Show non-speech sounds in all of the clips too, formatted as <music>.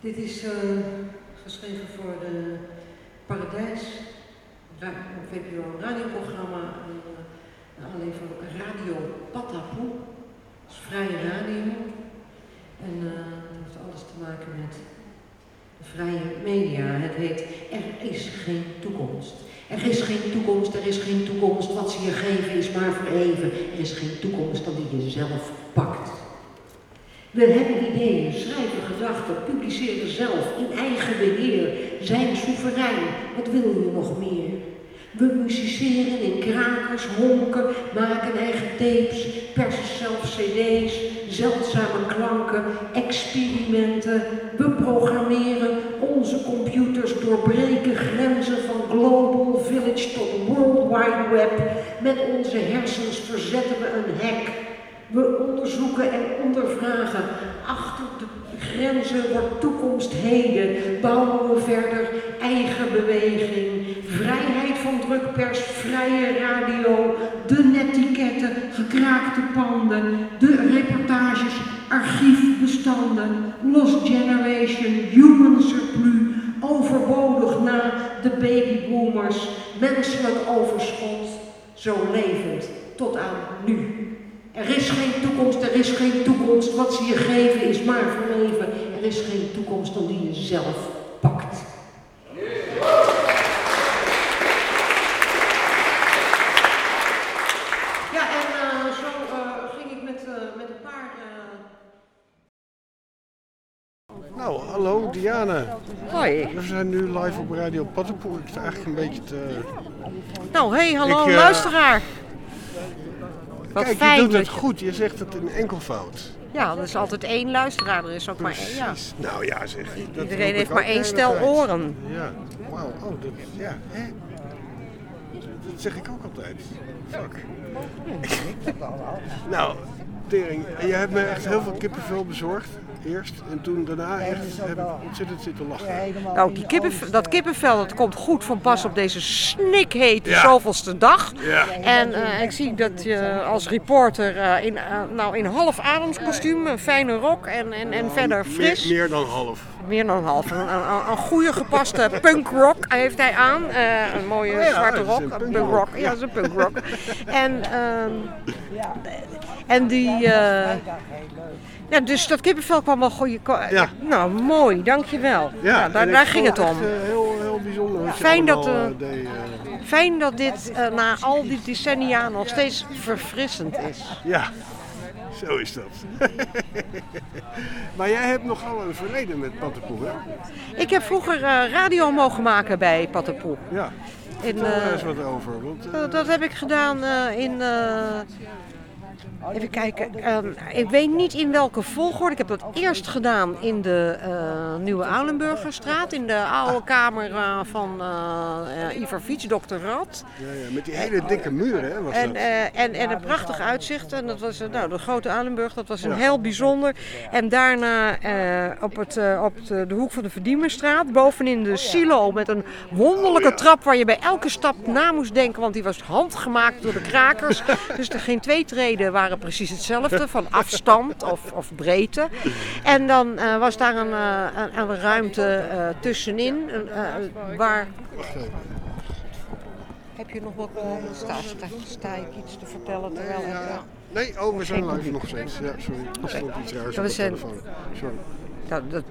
Dit is uh, geschreven voor de Paradijs, VPRO radioprogramma, uh, alleen voor Radio Patapoe, dat is vrije radio. En uh, dat heeft alles te maken met de vrije media. Het heet Er is geen toekomst. Er is geen toekomst, er is geen toekomst. Wat ze je geven is maar voor even. Er is geen toekomst dan die je zelf pakt. We hebben ideeën, schrijven gedachten, publiceren zelf, in eigen beheer, zijn soeverein. Wat wil je nog meer? We musiceren in krakers, honken, maken eigen tapes, persen zelf cd's, zeldzame klanken, experimenten. We programmeren, onze computers doorbreken grenzen van global village tot world wide web. Met onze hersens verzetten we een hek we onderzoeken en ondervragen. Achter de grenzen wordt toekomst heden. Bouwen we verder eigen beweging. Vrijheid van drukpers, vrije radio. De netiketten, gekraakte panden. De reportages, archiefbestanden. Lost generation, human surplus. Overbodig na de babyboomers. Menselijk overschot. Zo levend tot aan nu. Er is geen toekomst, er is geen toekomst. Wat ze je geven is maar voor leven. Er is geen toekomst dan die je zelf pakt. Ja, en uh, zo uh, ging ik met, uh, met een paar. Nou, hallo Diane. Hoi. We zijn nu live op Radio Pattenpoel. Ik sta eigenlijk een beetje te. Nou, hey, hallo ik, luisteraar. Wat Kijk, fijn je doet het goed. Je zegt het in enkelvoud. Ja, er is altijd één luisteraar. Er is ook maar één. Ja. Nou ja, zeg. Dat Iedereen heeft maar één stel oren. Ja, wauw. Oh, dat, ja. Hè? Dat zeg ik ook altijd. Fuck. nou, Tering, je hebt me echt heel veel kippenvel bezorgd. Eerst en toen daarna echt heb ik ontzettend zitten lachen. Nou, die kippenvel, dat kippenvel dat komt goed van pas op deze snikhete ja. zoveelste dag. Ja. En uh, ik zie dat je als reporter uh, in, uh, nou, in half ademskostuum, een fijne rok en, en, en Nou, verder fris. Meer, meer dan half. Meer dan half. Een, een, een goede gepaste punkrock heeft hij aan. Uh, een mooie Oh ja, zwarte rok. een Een punkrock. punkrock. Ja, dat is een punkrock. <laughs> en, um, en die... Uh, ja, dus dat kippenvel kwam wel goeie. Ja. Nou, mooi, dankjewel. Ja, Ja, daar, daar ging het echt, om. eh, heel, heel bijzonder. Fijn dat, eh, eh, eh. Fijn dat dit na al die decennia nog steeds verfrissend is. Ja, zo is dat. maar jij hebt nogal een verleden met Pattenpoel, hè? Ik heb vroeger uh, radio mogen maken bij Pattenpoel. Ja. In, Vertel er uh, eens wat over. Want, uh, dat, dat heb ik gedaan uh, in. Even kijken. Um, ik weet niet in welke volgorde. Ik heb dat eerst gedaan in de uh, Nieuwe Aulenburgerstraat. In de oude kamer uh, van uh, Ivar Fiets, dokter Rad. Ja, ja, met die hele dikke muren, hè? Was en, en, en een prachtig uitzicht. En dat was nou, de grote Aulenburg. Dat was een ja. heel bijzonder. En daarna op, het, op de, de, hoek van de Verdiemerstraat. Bovenin de silo met een wonderlijke trap waar je bij elke stap na moest denken. Want die was handgemaakt door de krakers. dus er geen twee treden waren precies hetzelfde, van afstand of, of breedte. En dan uh, was daar een, uh, een, een ruimte uh, tussenin, waar... Heb je nog wat... Sta, sta, sta, ik iets te vertellen terwijl nee, ja. Nee, oh, we zijn live nog steeds. Ja, sorry. Okay. stond iets raars ja, op de zijn... telefoon. Sorry. Dat, dat,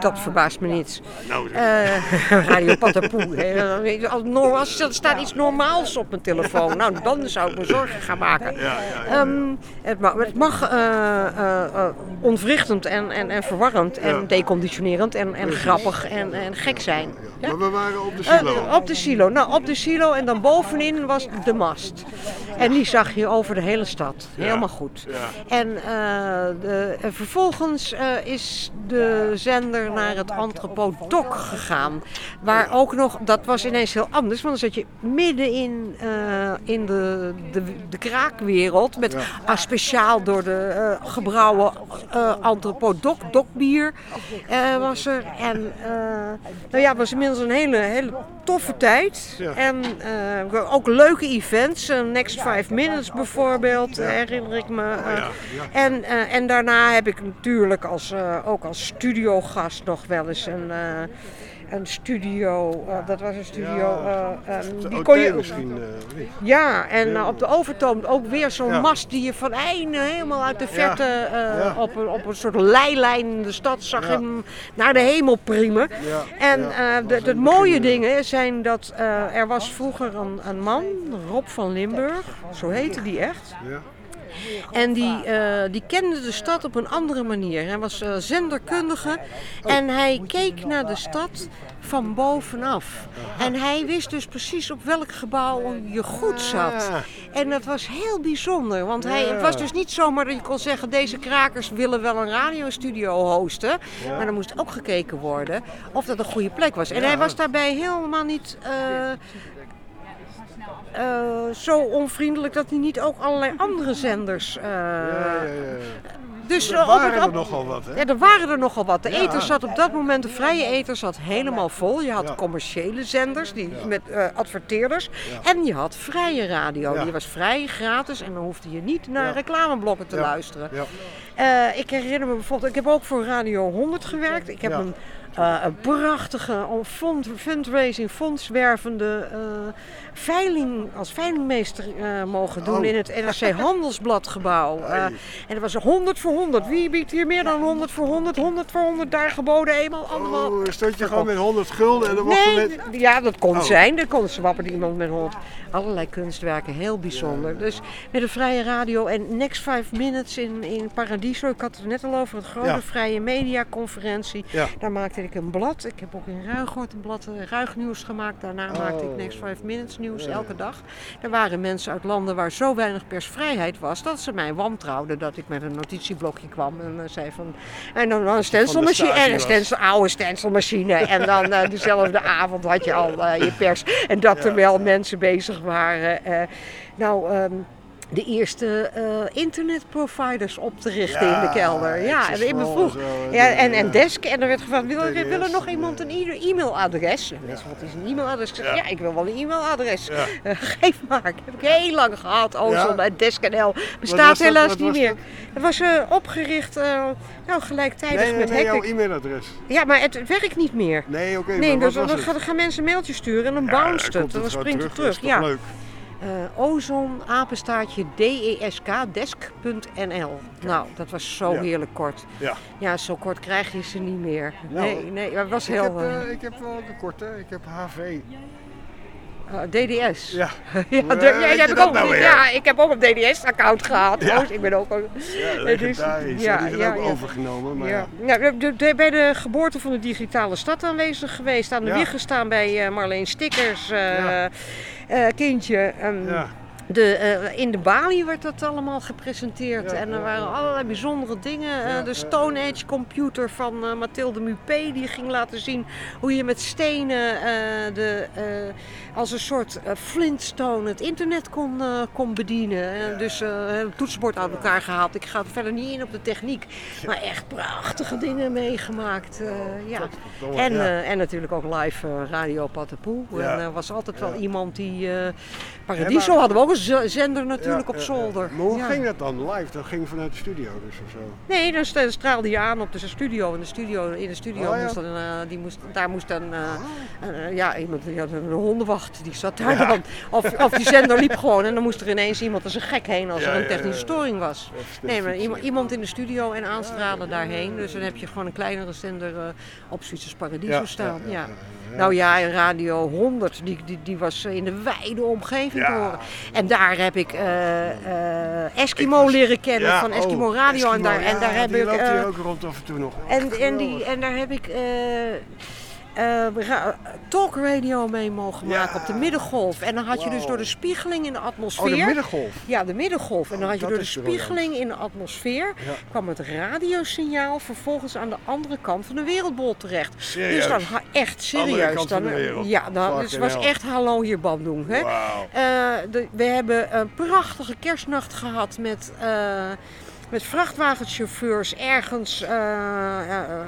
dat verbaast me niets. Nou, uh, Radio Patapoe. Als er staat iets normaals op mijn telefoon, nou dan zou ik me zorgen gaan maken. Ja, ja, ja. Um, het mag, het mag uh, uh, ontwrichtend en, en, en verwarrend en deconditionerend en, en grappig en, en gek zijn. Ja? Maar we waren op de silo. op de silo. Nou, op de silo en dan bovenin was de mast. En die zag je over de hele stad. Helemaal goed. En de, vervolgens is de zender naar het Anthropodoc gegaan. Waar ook nog, dat was ineens heel anders, want dan zat je midden in, uh, in de, de, de kraakwereld. Met ja. uh, speciaal door de uh, gebrouwen Anthropodoc, dokbier was er. En nou ja, het was inmiddels een hele, hele toffe tijd. Ja. En ook leuke events. Next Five Minutes bijvoorbeeld, herinner ik me. Oh, en, en daarna heb ik natuurlijk als, ook als studiogast nog wel eens een, eh, een studio. eh, dat was een studio. Ja, eh, eh, De die kon je, misschien. ja, en op de overtoom ook weer zo'n Ja. mast die je van einde helemaal uit de verte Ja. op, een, op een soort leilijn in de stad zag hem naar de hemel priemen. En het mooie dingen zijn dat er was vroeger een, een man, Rob van Limburg, zo heette die echt. Ja. En die, eh, die kende de stad op een andere manier. Hij was eh, zenderkundige en hij keek naar de stad van bovenaf. En hij wist dus precies op welk gebouw je goed zat. En dat was heel bijzonder, want hij, het was dus niet zomaar dat je kon zeggen... deze krakers willen wel een radiostudio hosten. Maar er moest ook gekeken worden of dat een goede plek was. En hij was daarbij helemaal niet... eh, eh, zo onvriendelijk dat hij niet ook allerlei andere zenders. Ja, ja, ja. Dus Er eh, op waren er nogal wat, hè? Ja, er waren er nogal wat. De eter zat op dat moment, de vrije eter zat helemaal vol. Je had commerciële zenders die, met eh, adverteerders. En je had vrije radio. Die was vrij, gratis. En dan hoefde je niet naar reclameblokken te luisteren. Ik herinner me bijvoorbeeld, ik heb ook voor Radio 100 gewerkt. Ik heb een, eh, een prachtige fond, fundraising, fondswervende eh, veiling als veilingmeester eh, mogen doen Oh. in het NRC <laughs> Handelsbladgebouw. En dat was 100 voor 100. Wie biedt hier meer dan 100 voor 100? 100 voor 100 daar geboden, eenmaal, andermaal. Oh, stond je gewoon met 100 gulden en dan mocht Nee, met... ja, dat kon Oh. zijn. Er kon zwapperde iemand met hond. Allerlei kunstwerken, heel bijzonder. Dus met een vrije radio en Next 5 Minutes in, in Paradiso. Ik had het net al over, het grote Ja. vrije mediaconferentie. Ja. Daar maakte ik een blad. Ik heb ook in Ruigoort een blad uh, Ruignieuws gemaakt. Daarna maakte ik Oh. Next 5 Minutes nieuws elke dag. Er waren mensen uit landen waar zo weinig persvrijheid was... dat ze mij wantrouwden dat ik met een notitieblokje kwam en eh, zei van... En dan een stencilmachine, en stasi een stencil, oude stencilmachine. En dan eh, dezelfde avond had je al eh, je pers. En dat terwijl mensen bezig waren. eh, nou, ehm, de eerste eh, internetproviders op te richten in de Ja, kelder. Ja, en ik vroeg. Ja, en, en, ja. desk. En er werd gevraagd, wil, er- wil er nog iemand een e- e-mailadres? En mensen, wat is een e-mailadres? Zeg, ja. ik wil wel een e-mailadres. Ja. <laughs> Eh, geef maar. Dat heb ik heel lang gehad. Ozon Ja. Desk.nl. was Bestaat helaas niet meer. dat? Het was eh, opgericht eh, nou, gelijktijdig Nee, nee, met nee, jouw e-mailadres. Ja, maar het werkt niet meer. Nee, oké, Nee, dus dan gaan, mensen een mailtje sturen en dan Ja, bounce het. dan springt het Dat is terug. Ja. leuk? Eh, ozon, apenstaartje, desk, desk.nl. Nou, dat was zo Ja. heerlijk kort. Ja. Ja, zo kort krijg je ze niet meer. Nou, nee, nee, dat was Ik heel... heb, eh, eh, ik heb wel een korte, ik heb HV. eh, DDS. Ja. <laughs> Ja, de- ja, heb ik ook, nou ja, ik heb ook een DDS-account gehad. Ja. Oh, ik ben ook... Ja, Het is- ja, Ja, die zijn ja, ook overgenomen. Maar Ja. Ja, de- de- bij de geboorte van de digitale stad aanwezig geweest. Aan de wieg gestaan bij Marleen Stickers, Ja. eh, kindje. En Ja. De, eh, in de Bali werd dat allemaal gepresenteerd. Ja, en er waren allerlei bijzondere dingen. Eh, de. Stone Age computer van eh, Mathilde Mupé. Die ging laten zien hoe je met stenen de, als een soort Flintstone het internet kon, kon bedienen. Dus een toetsenbord uit elkaar gehaald. Ik ga verder niet in op de techniek. Maar echt prachtige dingen meegemaakt. eh, ja. En, en natuurlijk ook live Radio Patapoe. En er was altijd wel iemand die... Paradiso hadden we ook een zender natuurlijk op zolder. Maar hoe ging dat dan live? Dat ging vanuit de studio dus of zo? Nee, dan straalde je aan op de studio. En de studio, in de studio Oh, moest dan, eh, die moest, daar moest dan, eh, eh, ja, iemand, die had een hondenwacht, die zat daar dan. Of, of die zender liep gewoon en dan moest er ineens iemand als een gek heen als er een technische storing was. Nee, maar iemand, in de studio en aanstralen daarheen. Dus dan heb je gewoon een kleinere zender op Zwitsers Paradiso staan. ja, ja. Nou ja, en Radio 100, die, die, die was in de wijde omgeving te horen. En daar heb ik eh, eh, Eskimo leren kennen van Eskimo oh, Radio. en daar, Eskimo, en daar heb ik. loopt eh, hier ook rond af en toe nog. en, en, die, en daar heb ik eh, eh, ra- talkradio mee mogen Ja. maken op de middengolf. En dan had je dus door de spiegeling in de Oh, atmosfeer. de middengolf. Ja, de middengolf. En dan Oh, had je dat door de spiegeling in de atmosfeer Ja. kwam het radiosignaal vervolgens aan de andere kant van de wereldbol terecht. Serieus? Dus dan echt serieus. Dan, wereld. Ja, dan, het was hell. echt hallo hier Bandung. Hè? Wauw. Eh, de- we hebben een prachtige kerstnacht gehad met, eh, met vrachtwagenchauffeurs ergens uh,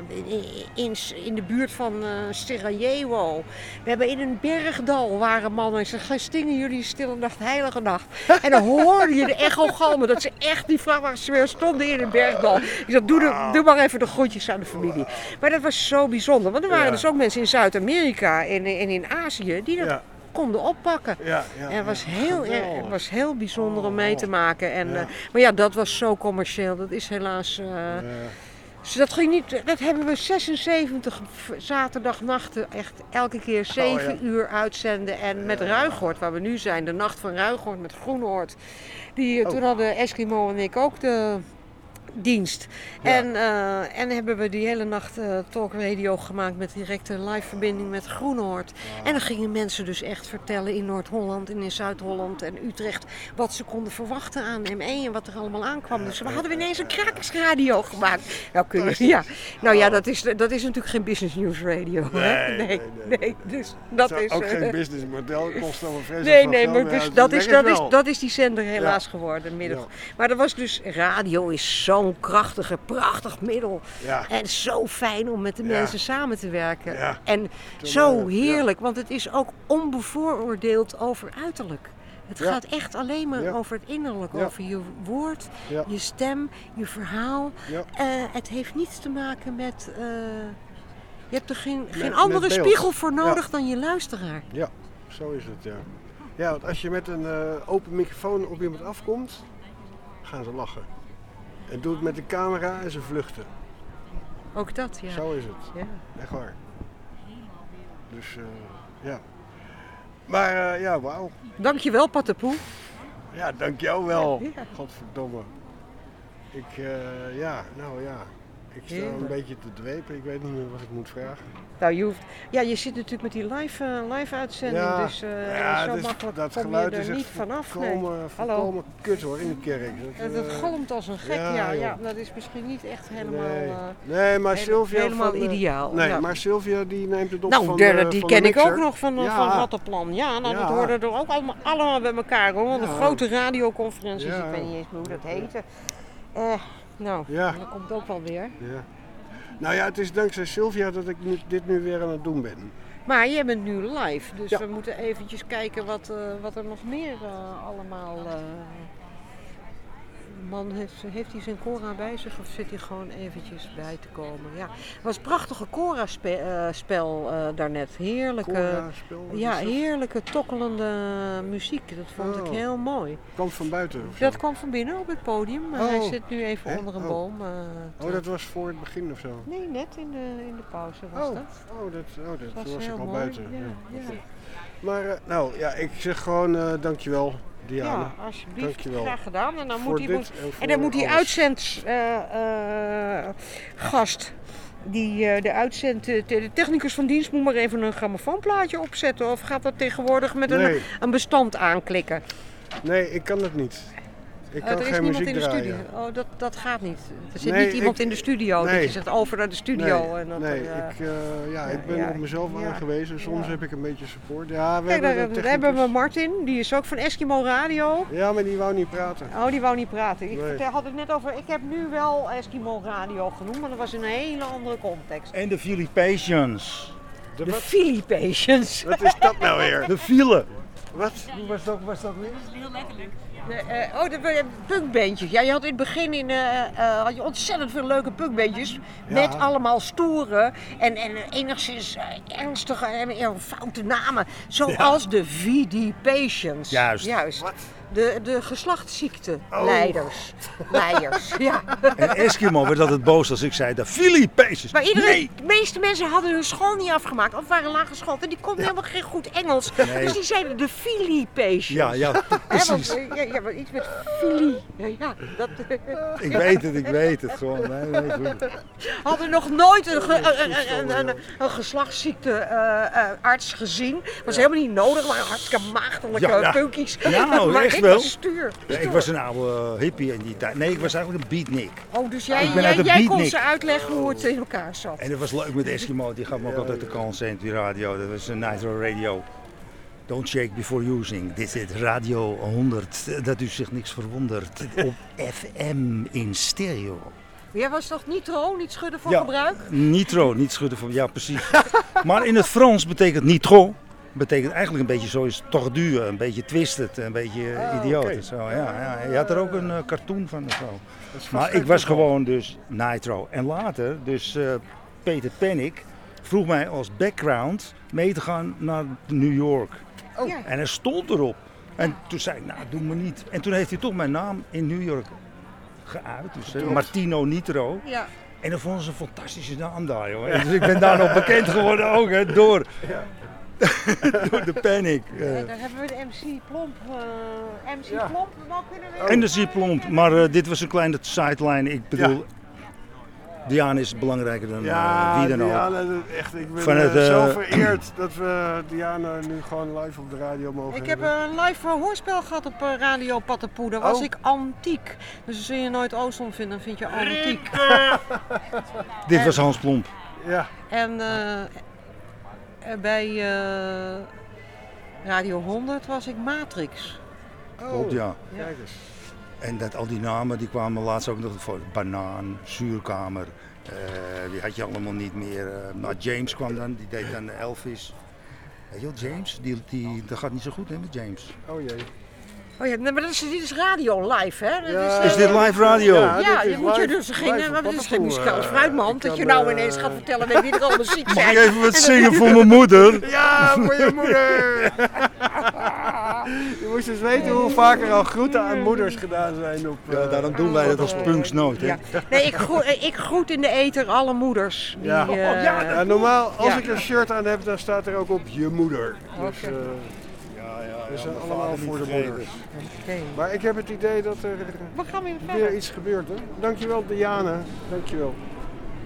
in, in, in, de buurt van uh, Sarajevo. We hebben in een bergdal waren mannen. Ze stingen jullie stille nacht, heilige nacht. En dan hoorde je de echo galmen dat ze echt die vrachtwagenchauffeurs stonden in een bergdal. Ik zei, doe, de, doe maar even de groetjes aan de familie. Maar dat was zo bijzonder. Want er waren dus ook mensen in Zuid-Amerika en, en in Azië die dat konden oppakken. Ja, ja, en het was, heel, het was heel bijzonder om mee te maken. En, uh, maar ja, dat was zo commercieel. Dat is helaas... Uh, dus dat ging niet, dat hebben we 76 zaterdagnachten echt elke keer 7 oh, uur uitzenden. En met Ruigoord, waar we nu zijn, de nacht van Ruigoord met Groenoord. Die, oh. Toen hadden Eskimo en ik ook de dienst. En, uh, en hebben we die hele nacht uh, talkradio gemaakt met directe live verbinding met Groenhoord. En dan gingen mensen dus echt vertellen in Noord-Holland en in Zuid-Holland en Utrecht wat ze konden verwachten aan M1 en wat er allemaal aankwam. dus we hadden ineens een krakersradio gemaakt. Nou, kun je, ja. nou ja, dat is, dat is natuurlijk geen business news radio. <laughs> Nee, nee, nee, Dus dat is ook geen uh, business model, kost een vreselijk Nee, nee, maar dus, dat, is, dat, is, dat is die zender helaas geworden. Middag. Maar dat was dus, radio is zo zo'n krachtige, prachtig middel. Ja. En zo fijn om met de mensen samen te werken. Ja. En zo heerlijk, want het is ook onbevooroordeeld over uiterlijk. Het gaat echt alleen maar over het innerlijk, over je woord, je stem, je verhaal. Uh, het heeft niets te maken met. Uh, je hebt er geen, geen andere spiegel voor nodig dan je luisteraar. Ja, zo is het, ja. Ja, want als je met een uh, open microfoon op iemand afkomt, gaan ze lachen. En doe het met de camera en ze vluchten. Ook dat, ja. Zo is het. Ja. Echt waar. Dus uh, ja. Maar uh, ja, wauw. Dankjewel, Patapoe. Ja, dankjewel wel. Ja. Godverdomme. Ik, uh, ja, nou ja. Ik sta een beetje te dwepen. Ik weet niet meer wat ik moet vragen. Nou, je hoeft, ja, je zit natuurlijk met die live, uh, live uitzending, ja, dus uh, ja, zo makkelijk dat kom geluid je er is niet vanaf. Nee. volkomen kut hoor in de kerk. Dat, dat uh, galmt als een gek, ja, ja, Dat is misschien niet echt helemaal, nee, nee maar Sylvia helemaal van, ideaal. Nee, maar Sylvia die neemt het op nou, van de, die van ken ik ook nog van, van Rattenplan. Ja, nou, dat hoorde er ook allemaal, allemaal bij elkaar hoor. Want een grote radioconferenties, ik weet niet eens meer hoe dat heette. Nou, dat komt ook wel weer. Ja. Nou ja, het is dankzij Sylvia dat ik nu, dit nu weer aan het doen ben. Maar jij bent nu live, dus we moeten eventjes kijken wat, uh, wat er nog meer uh, allemaal uh, man heeft, heeft hij zijn Cora bij zich of zit hij gewoon eventjes bij te komen? Ja, het was een prachtige Cora-spel uh, uh, daarnet. Heerlijke, ja, heerlijke tokkelende muziek. Dat vond ik oh. heel mooi. Kwam van buiten? Dat kwam van binnen op het podium. Maar hij oh. zit nu even onder een oh. boom. Uh, oh, dat was voor het begin of zo? Nee, net in de, in de pauze was oh. dat. Oh, dat, oh, dat, dat was, was ik al mooi. buiten. Ja, ja. Maar nou ja, ik zeg gewoon dankjewel. Diana. Ja, alsjeblieft. Dankjewel. Graag gedaan. En dan moet die, en, en, dan moet die uitzendgast, uh, uh, die, uh, de, uitzend, de technicus van dienst moet maar even een grammofoonplaatje opzetten. Of gaat dat tegenwoordig met nee. een, een bestand aanklikken? Nee, ik kan dat niet. Ik kan uh, er is niemand in de studio. Oh, dat, dat gaat niet. Er zit niet iemand in de studio. Nee. Dat je zegt over naar de studio. Nee, en dat nee er, uh, ik, uh, ja, ik ben ja, op mezelf aangewezen. Soms heb ik een beetje support. Ja, we Kijk, hebben daar, hebben we Martin, die is ook van Eskimo Radio. Ja, maar die wou niet praten. Oh, die wou niet praten. Ik nee. had het net over, ik heb nu wel Eskimo Radio genoemd, maar dat was in een hele andere context. En de Philippations. De, de Philippations. Wat is dat nou weer? De file. Wat? Hoe was dat, was dat weer? Dat is heel letterlijk. De, uh, oh, de punkbandjes. Ja, je had in het begin in, uh, uh, had je ontzettend veel leuke punkbandjes. Ja. Met allemaal stoere en, en enigszins ernstige en foute namen. Zoals ja. de VD Patients. Juist. Juist. Wat? De, de geslachtsziekte-leiders. Oh. Leiders, <laughs> ja. En Eskimo werd altijd boos als ik zei de Philippines. Maar iedereen, nee. de meeste mensen hadden hun school niet afgemaakt. Of waren laag geschoold. En die konden ja. helemaal geen goed Engels. Nee. Dus die zeiden de Philippines. Ja, ja, precies. want, ja, ja, iets met Philly. Ja, dat... <laughs> Ik weet het, ik weet het gewoon. Nee, nee, hadden nog nooit een, ge, een, een, een, een geslachtsziekte-arts uh, uh, gezien. Was helemaal niet nodig. Maar hartstikke maagdelijke punkies. Ja, <laughs> nou, echt wel. Stuur. Ja, ik was een oude hippie in die tijd. Nee, ik was eigenlijk een beatnik. Oh, dus jij, jij, jij kon ze uitleggen hoe het in elkaar zat. En dat was leuk met Eskimo. Die gaf me ook altijd de kans in die radio. Dat was een Nitro Radio. Don't shake before using. Dit is Radio 100. Dat u zich niks verwondert. <laughs> Op FM in stereo. Jij was toch nitro, niet schudden voor Ja. gebruik? Nitro, niet schudden van. Ja, precies. <laughs> maar in het Frans betekent nitro. Betekent eigenlijk een beetje zoals tordu, een beetje twisted, een beetje Ah, idioot. en Zo, ja, ja. Je had er ook een eh, cartoon van of zo. Is Maar ik was gewoon dus Nitro. En later, dus eh, Peter Panic vroeg mij als background mee te gaan naar New York. Oh. Ja. En hij stond erop. En toen zei ik, nou doe me niet. En toen heeft hij toch mijn naam in New York geuit. Dus eh, Martino Nitro. Ja. En dat vonden ze een fantastische naam daar, joh. <laughs> Dus ik ben daar nog bekend geworden ook, hè, door, <laughs> door de Panic. eh. En daar hebben we de MC Plomp. eh, MC Ja. Plomp ook kunnen. En de Zieplomp. Maar eh, dit was een kleine sideline. Ik bedoel, Diana is belangrijker dan Ja, eh, wie dan ook. Diana, dat- echt, ik ben zo vereerd <clears throat> dat we Diana nu gewoon live op de radio mogen Ik heb een live hoorspel gehad op Radio Pattenpoe. Daar was Oh. ik antiek. Dus als je nooit Oostom vindt, dan vind je antiek. <laughs> Dit was Hans Plomp. Ja, En bij eh, Radio 100 was ik Matrix. Klopt, ja. kijk eens. En dat, al die namen die kwamen laatst ook nog voor. Banaan, Zuurkamer. eh, die had je allemaal niet meer. eh nou, James kwam dan, die deed dan Elvis. Wel, James, die, die, dat gaat niet zo goed hè, met James. Oh jee. Oh ja, maar dat is, dit is radio live, hè? Dat Ja. eh, Is dit live radio? Ja, Ja, dit is je moet je dus geen, live op maar dit is geen eh, fruitman. Dat je nou eh, ineens gaat vertellen met wie er allemaal ziek Mag zijn. ik even wat En zingen voor mijn moeder? <laughs> Ja, voor je moeder! <laughs> je moest eens weten hoe vaak er al groeten aan moeders gedaan zijn op... Ja, eh, daarom doen wij dat als punks nooit. Hè? Ja. Nee, ik groet, eh, ik groet in de ether alle moeders. Die, Ja. eh, Ja, normaal, als Ja. ik een shirt aan heb, dan staat er ook op je moeder. Dus eh, we zijn allemaal voor de moeders. Maar ik heb het idee dat er We gaan weer weer iets gebeurt. Hè? Dankjewel Diana, dankjewel.